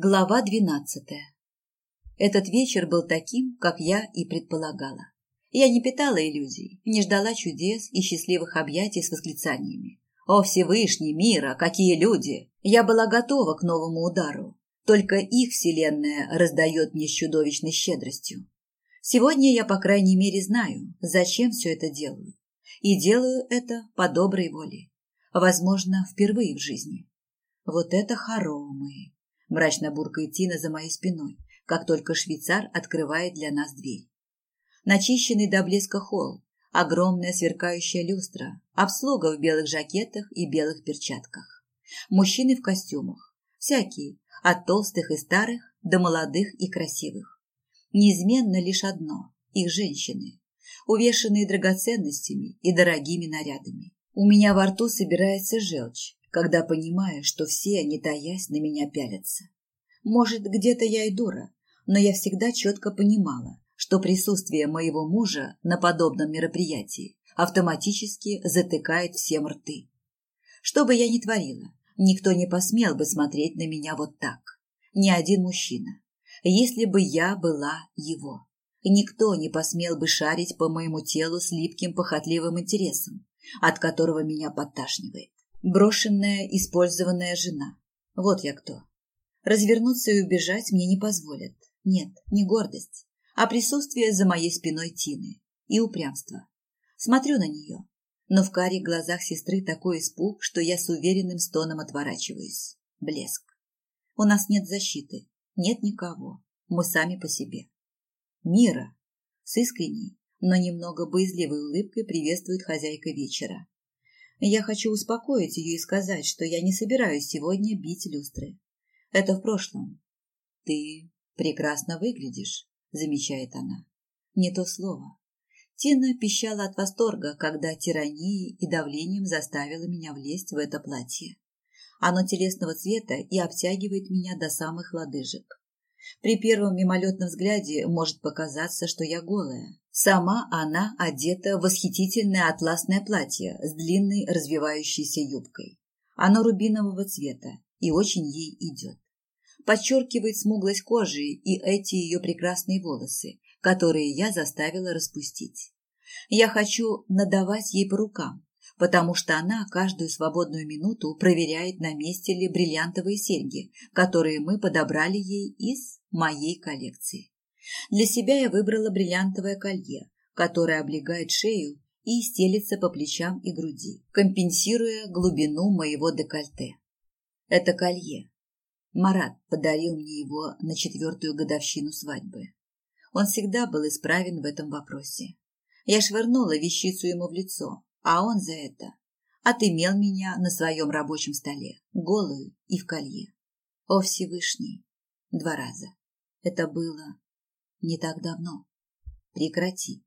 Глава двенадцатая. Этот вечер был таким, как я и предполагала. Я не питала иллюзий, не ждала чудес и счастливых объятий с восклицаниями. «О, Всевышний мира, какие люди!» Я была готова к новому удару. Только их вселенная раздает мне с чудовищной щедростью. Сегодня я, по крайней мере, знаю, зачем все это делаю. И делаю это по доброй воле. Возможно, впервые в жизни. Вот это хоромы! Мрачно буркает Тина за моей спиной, как только швейцар открывает для нас дверь. Начищенный до блеска холл, огромная сверкающая люстра, обслуга в белых жакетах и белых перчатках. Мужчины в костюмах, всякие, от толстых и старых до молодых и красивых. Неизменно лишь одно – их женщины, увешанные драгоценностями и дорогими нарядами. У меня во рту собирается желчь, когда понимаю, что все, не таясь, на меня пялятся. Может, где-то я и дура, но я всегда четко понимала, что присутствие моего мужа на подобном мероприятии автоматически затыкает всем рты. Что бы я ни творила, никто не посмел бы смотреть на меня вот так. Ни один мужчина. Если бы я была его. Никто не посмел бы шарить по моему телу с липким похотливым интересом, от которого меня подташнивает. Брошенная, использованная жена. Вот я кто. Развернуться и убежать мне не позволят. Нет, не гордость, а присутствие за моей спиной Тины и упрямство. Смотрю на нее, но в карих глазах сестры такой испуг, что я с уверенным стоном отворачиваюсь. Блеск. У нас нет защиты, нет никого. Мы сами по себе. Мира. С искренней, но немного боязливой улыбкой приветствует хозяйка вечера. Я хочу успокоить ее и сказать, что я не собираюсь сегодня бить люстры. Это в прошлом. Ты прекрасно выглядишь, замечает она. Не то слово. Тина пищала от восторга, когда тиранией и давлением заставила меня влезть в это платье. Оно телесного цвета и обтягивает меня до самых лодыжек. При первом мимолетном взгляде может показаться, что я голая, Сама она одета в восхитительное атласное платье с длинной развивающейся юбкой. Оно рубинового цвета и очень ей идет. Подчеркивает смуглость кожи и эти ее прекрасные волосы, которые я заставила распустить. Я хочу надавать ей по рукам, потому что она каждую свободную минуту проверяет, на месте ли бриллиантовые серьги, которые мы подобрали ей из моей коллекции. Для себя я выбрала бриллиантовое колье, которое облегает шею и стелится по плечам и груди, компенсируя глубину моего декольте. Это колье. Марат подарил мне его на четвертую годовщину свадьбы. Он всегда был исправен в этом вопросе. Я швырнула вещицу ему в лицо, а он за это отымел меня на своем рабочем столе, голую и в колье. О Всевышний! Два раза. Это было не так давно. Прекрати.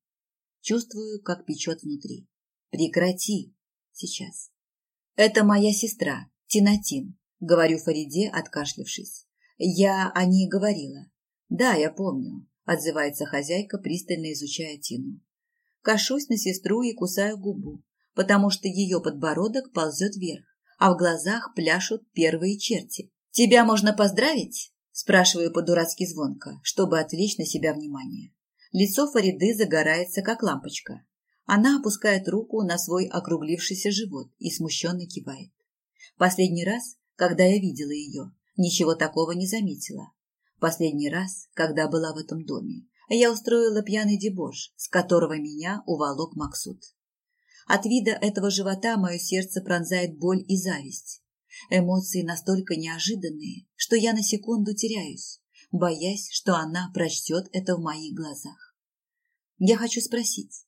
Чувствую, как печет внутри. Прекрати. Сейчас. Это моя сестра, Тинатин, говорю Фариде, откашлившись. Я о ней говорила. Да, я помню, отзывается хозяйка, пристально изучая Тину. Кашусь на сестру и кусаю губу, потому что ее подбородок ползет вверх, а в глазах пляшут первые черти. Тебя можно поздравить? Спрашиваю по-дурацки звонко, чтобы отвлечь на себя внимание. Лицо Фариды загорается, как лампочка. Она опускает руку на свой округлившийся живот и смущенно кивает. Последний раз, когда я видела ее, ничего такого не заметила. Последний раз, когда была в этом доме, я устроила пьяный дебош, с которого меня уволок Максут. От вида этого живота мое сердце пронзает боль и зависть. Эмоции настолько неожиданные, что я на секунду теряюсь, боясь, что она прочтет это в моих глазах. Я хочу спросить.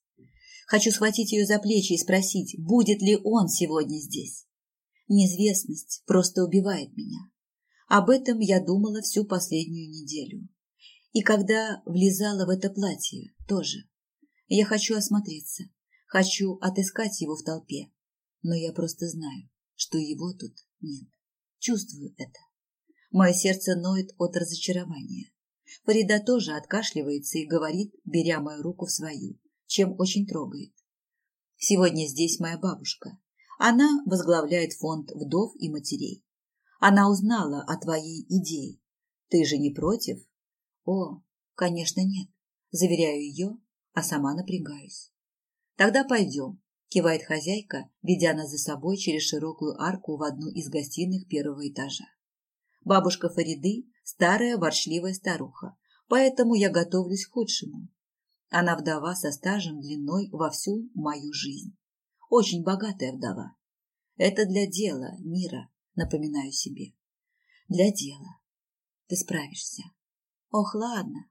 Хочу схватить ее за плечи и спросить, будет ли он сегодня здесь. Неизвестность просто убивает меня. Об этом я думала всю последнюю неделю. И когда влезала в это платье, тоже. Я хочу осмотреться, хочу отыскать его в толпе, но я просто знаю, что его тут нет. Чувствую это. Мое сердце ноет от разочарования. Фарида тоже откашливается и говорит, беря мою руку в свою, чем очень трогает. Сегодня здесь моя бабушка. Она возглавляет фонд вдов и матерей. Она узнала о твоей идее. Ты же не против? О, конечно, нет. Заверяю ее, а сама напрягаюсь. Тогда пойдем, кивает хозяйка, ведя нас за собой через широкую арку в одну из гостиных первого этажа. Бабушка Фариды – старая ворчливая старуха, поэтому я готовлюсь к худшему. Она вдова со стажем длиной во всю мою жизнь. Очень богатая вдова. Это для дела, мира, напоминаю себе. Для дела. Ты справишься. Ох, ладно.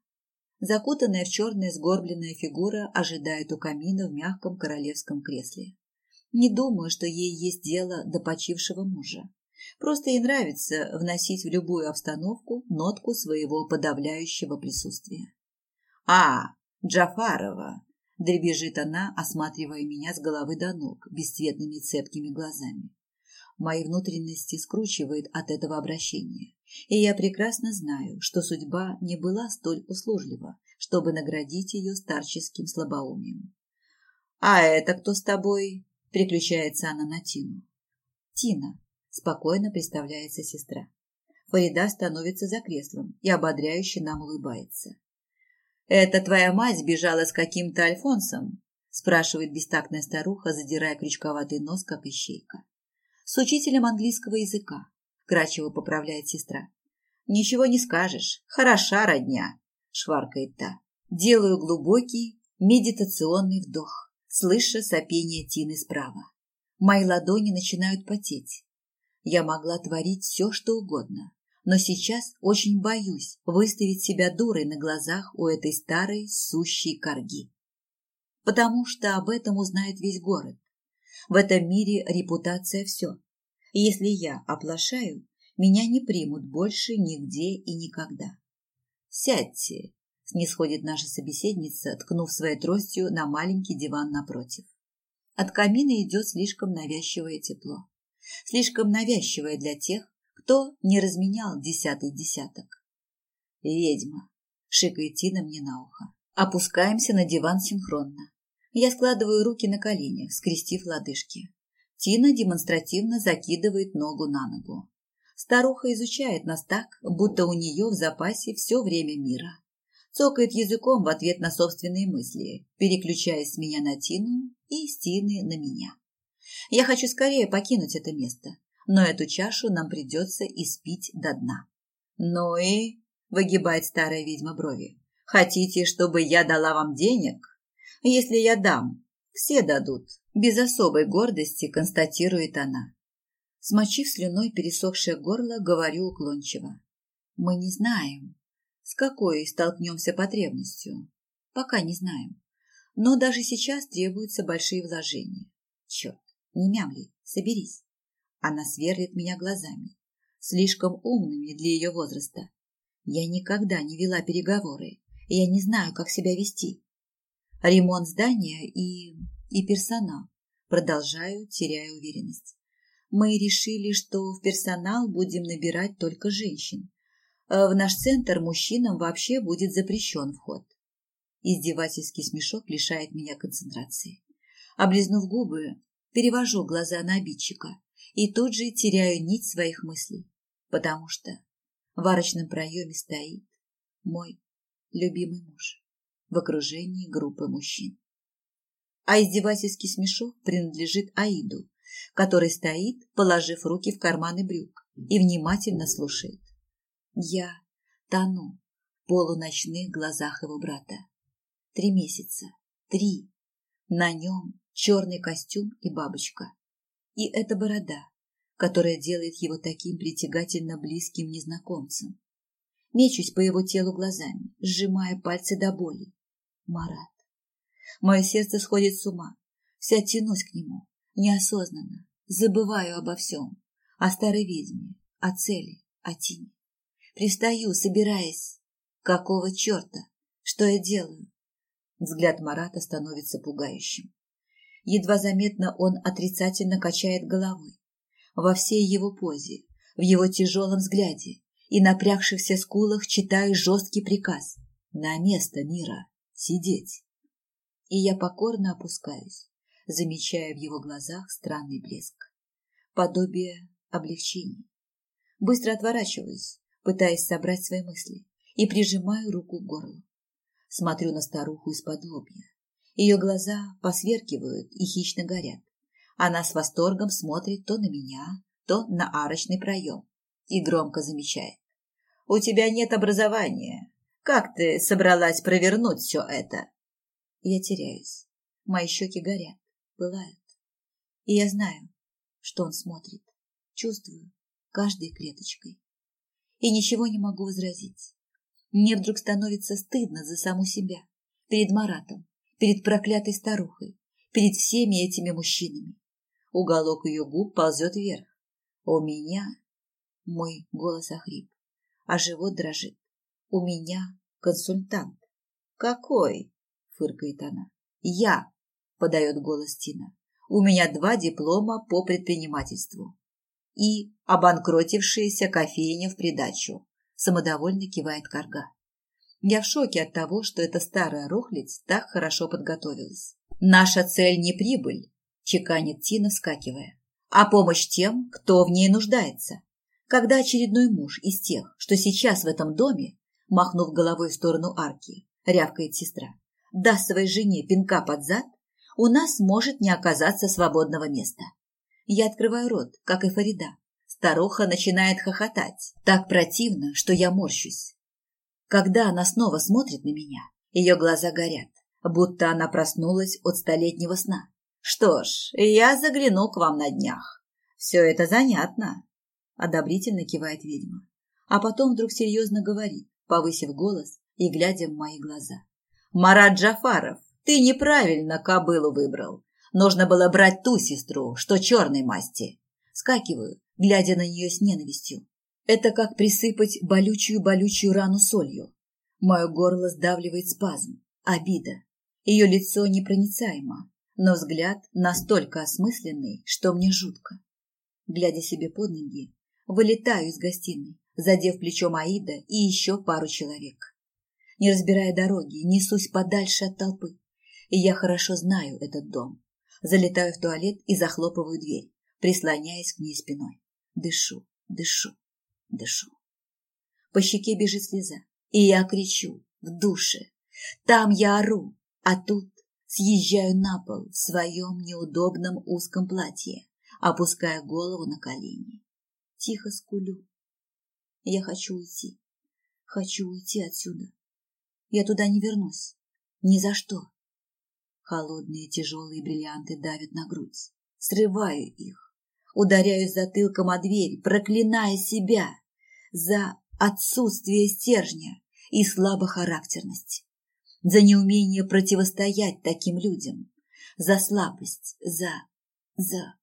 Закутанная в черное сгорбленная фигура ожидает у камина в мягком королевском кресле. Не думаю, что ей есть дело до почившего мужа. Просто ей нравится вносить в любую обстановку нотку своего подавляющего присутствия. «А, Джафарова!» – дребезжит она, осматривая меня с головы до ног бесцветными цепкими глазами. Мои внутренности скручивает от этого обращения, и я прекрасно знаю, что судьба не была столь услужлива, чтобы наградить ее старческим слабоумием. «А это кто с тобой?» – приключается она на Тину. «Тина», – спокойно представляется сестра. Фарида становится за креслом и ободряюще нам улыбается. «Это твоя мать бежала с каким-то Альфонсом?» – спрашивает бестактная старуха, задирая крючковатый нос, как ищейка с учителем английского языка, кратчево поправляет сестра. Ничего не скажешь, хороша родня, шваркает та. Делаю глубокий медитационный вдох, слыша сопение Тины справа. Мои ладони начинают потеть. Я могла творить все, что угодно, но сейчас очень боюсь выставить себя дурой на глазах у этой старой сущей корги. Потому что об этом узнает весь город, в этом мире репутация все. И если я оплошаю, меня не примут больше нигде и никогда. «Сядьте», – снисходит наша собеседница, ткнув своей тростью на маленький диван напротив. От камина идет слишком навязчивое тепло. Слишком навязчивое для тех, кто не разменял десятый десяток. «Ведьма», – шикает Тина мне на ухо. Опускаемся на диван синхронно. Я складываю руки на коленях, скрестив лодыжки. Тина демонстративно закидывает ногу на ногу. Старуха изучает нас так, будто у нее в запасе все время мира. Цокает языком в ответ на собственные мысли, переключаясь с меня на Тину и с Тины на меня. Я хочу скорее покинуть это место, но эту чашу нам придется испить до дна. «Ну и...» – выгибает старая ведьма брови. «Хотите, чтобы я дала вам денег?» Если я дам, все дадут. Без особой гордости констатирует она. Смочив слюной пересохшее горло, говорю уклончиво. Мы не знаем, с какой столкнемся потребностью. Пока не знаем. Но даже сейчас требуются большие вложения. Черт, не мямли, соберись. Она сверлит меня глазами, слишком умными для ее возраста. Я никогда не вела переговоры, я не знаю, как себя вести ремонт здания и... и персонал. Продолжаю, теряя уверенность. Мы решили, что в персонал будем набирать только женщин. А в наш центр мужчинам вообще будет запрещен вход. Издевательский смешок лишает меня концентрации. Облизнув губы, перевожу глаза на обидчика и тут же теряю нить своих мыслей, потому что в арочном проеме стоит мой любимый муж в окружении группы мужчин. А издевательский смешок принадлежит Аиду, который стоит, положив руки в карманы брюк и внимательно слушает. Я тону в полуночных глазах его брата. Три месяца. Три. На нем черный костюм и бабочка. И эта борода, которая делает его таким притягательно близким незнакомцем. Мечусь по его телу глазами, сжимая пальцы до боли. Марат. Мое сердце сходит с ума. Вся тянусь к нему, неосознанно, забываю обо всем. О старой ведьме, о цели, о тени. Пристаю, собираясь. Какого черта? Что я делаю? Взгляд Марата становится пугающим. Едва заметно он отрицательно качает головой. Во всей его позе, в его тяжелом взгляде и напрягшихся скулах читаю жесткий приказ. На место мира сидеть. И я покорно опускаюсь, замечая в его глазах странный блеск. Подобие облегчения. Быстро отворачиваюсь, пытаясь собрать свои мысли, и прижимаю руку к горлу. Смотрю на старуху из-под лобья. Ее глаза посверкивают и хищно горят. Она с восторгом смотрит то на меня, то на арочный проем и громко замечает. «У тебя нет образования. Как ты собралась провернуть все это?» Я теряюсь. Мои щеки горят, пылают. И я знаю, что он смотрит, чувствую каждой клеточкой. И ничего не могу возразить. Мне вдруг становится стыдно за саму себя, перед Маратом, перед проклятой старухой, перед всеми этими мужчинами. Уголок ее губ ползет вверх. У меня... Мой голос охрип, а живот дрожит. У меня консультант. Какой? Фыркает она. Я, подает голос Тина. У меня два диплома по предпринимательству. И обанкротившаяся кофейня в придачу. Самодовольно кивает Карга. Я в шоке от того, что эта старая рухлядь так хорошо подготовилась. Наша цель не прибыль, чеканит Тина, вскакивая, а помощь тем, кто в ней нуждается. Когда очередной муж из тех, что сейчас в этом доме, махнув головой в сторону арки, рявкает сестра, даст своей жене пинка под зад, у нас может не оказаться свободного места. Я открываю рот, как и Фарида. Старуха начинает хохотать. Так противно, что я морщусь. Когда она снова смотрит на меня, ее глаза горят, будто она проснулась от столетнего сна. Что ж, я загляну к вам на днях. Все это занятно. Одобрительно кивает ведьма. А потом вдруг серьезно говорит, повысив голос и глядя в мои глаза. Марат Джафаров, ты неправильно кобылу выбрал. Нужно было брать ту сестру, что черной масти. Скакиваю, глядя на нее с ненавистью. Это как присыпать болючую-болючую рану солью. Мое горло сдавливает спазм, обида. Ее лицо непроницаемо, но взгляд настолько осмысленный, что мне жутко. Глядя себе под ноги, вылетаю из гостиной, задев плечом Аида и еще пару человек. Не разбирая дороги, несусь подальше от толпы. И я хорошо знаю этот дом. Залетаю в туалет и захлопываю дверь, прислоняясь к ней спиной. Дышу, дышу, дышу. По щеке бежит слеза, и я кричу в душе. Там я ору, а тут съезжаю на пол в своем неудобном узком платье, опуская голову на колени. Тихо скулю. Я хочу уйти. Хочу уйти отсюда. Я туда не вернусь. Ни за что. Холодные тяжелые бриллианты давят на грудь. Срываю их. Ударяюсь затылком о дверь, проклиная себя за отсутствие стержня и слабохарактерность за неумение противостоять таким людям, за слабость, за... за...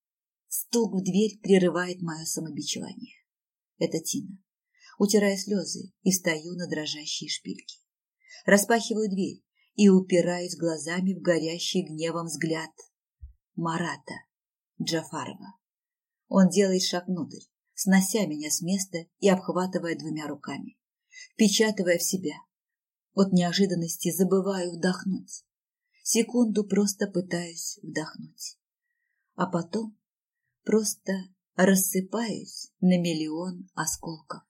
Стук в дверь прерывает мое самобичевание. Это Тина. Утирая слезы и встаю на дрожащие шпильки. Распахиваю дверь и упираюсь глазами в горящий гневом взгляд Марата Джафарова. Он делает шаг внутрь, снося меня с места и обхватывая двумя руками, впечатывая в себя, от неожиданности забываю вдохнуть. Секунду просто пытаюсь вдохнуть. А потом просто рассыпаюсь на миллион осколков.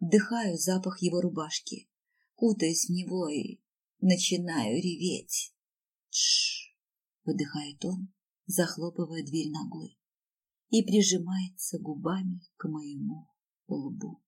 Вдыхаю запах его рубашки, кутаясь в него и начинаю реветь. Тш! выдыхает он, захлопывая дверь ногой и прижимается губами к моему лбу.